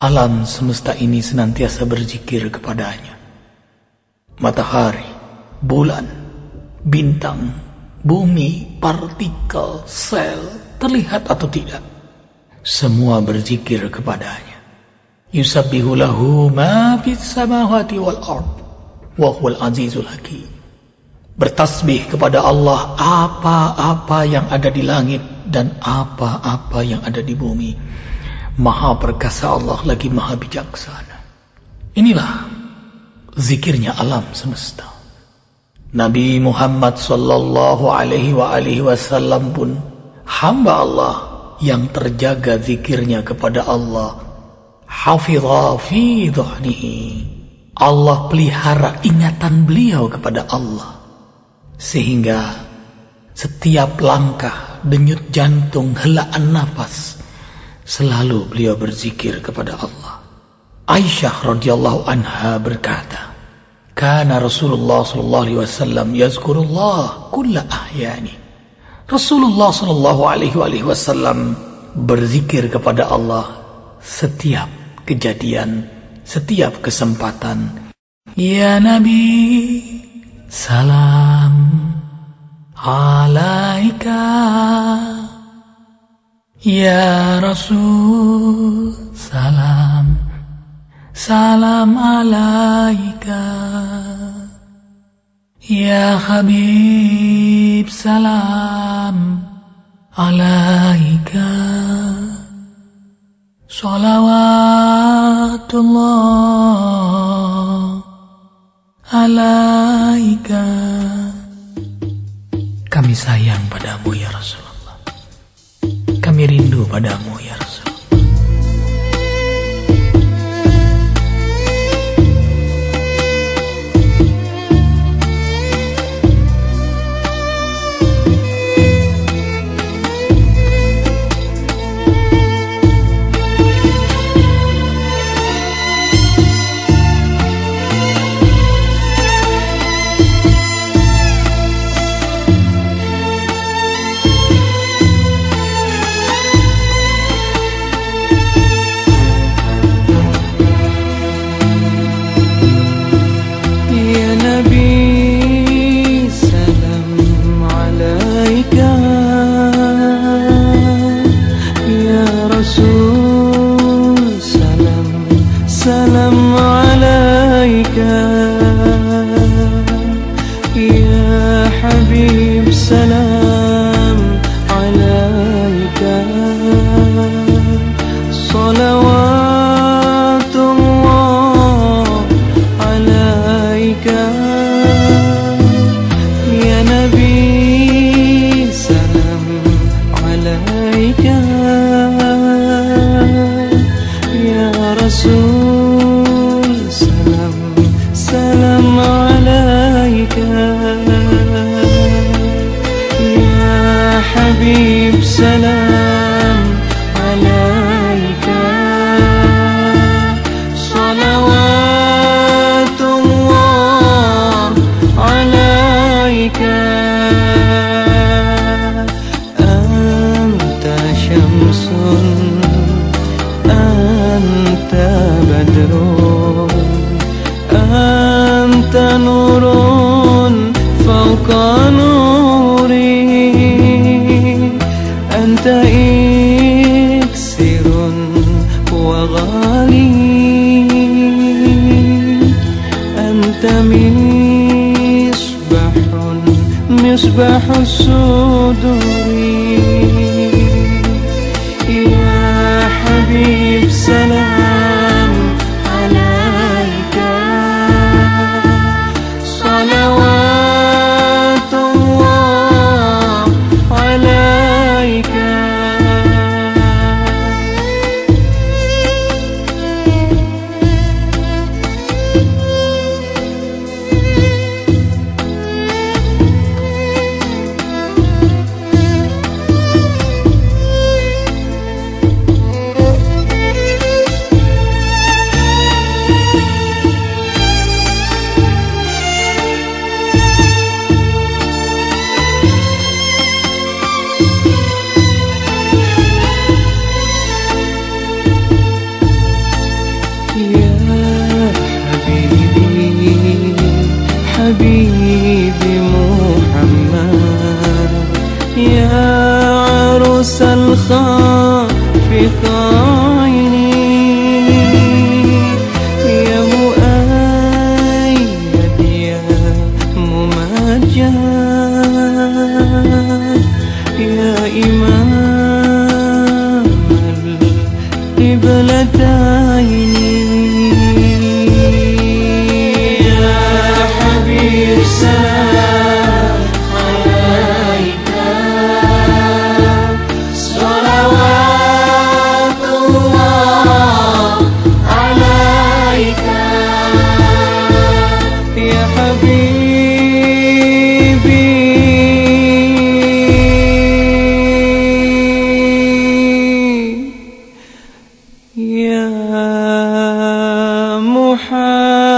Alam semesta ini senantiasa berzikir kepadanya. Matahari, bulan, bintang, bumi, partikel, sel, terlihat atau tidak. Semua berzikir kepadanya. Yusabbihu lahu ma fis samawati wal ard wa huwal azizul hakim. Bertasbih kepada Allah apa-apa yang ada di langit dan apa-apa yang ada di bumi Maha perkasa Allah lagi maha bijaksana. Inilah zikirnya alam semesta. Nabi Muhammad sallallahu alaihi wa alihi wasallam pun hamba Allah yang terjaga zikirnya kepada Allah. Hafidha fi dhuhnihi. Allah pelihara ingatan beliau kepada Allah. Sehingga setiap langkah, denyut jantung, helaan nafas Selalu beliau berzikir kepada Allah. Aisyah radhiyallahu anha berkata, "Kana Rasulullah sallallahu alaihi wasallam yazkurullah kulla ahyani." Rasulullah sallallahu alaihi wasallam berzikir kepada Allah setiap kejadian, setiap kesempatan. Ya Nabi, Ya Rasul salam salam alaika. Ya Habib salam alaika. Salawatullah alaika. Kami sayang padamu ya Rasul rindu padamu ya Rasul. be su يوصى في خايني يا مؤيد يا ممجد يا إمام يا محمد